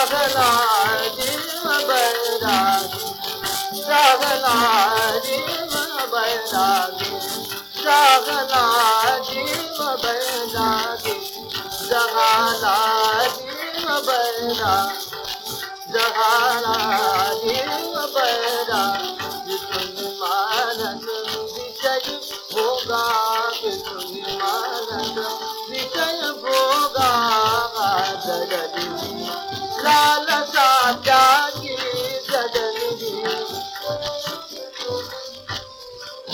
लागला जीव बैरागी लागला जीव बैरागी लागला जीव बैरागी जहाला जीव बैरा जहाला जीव बैरा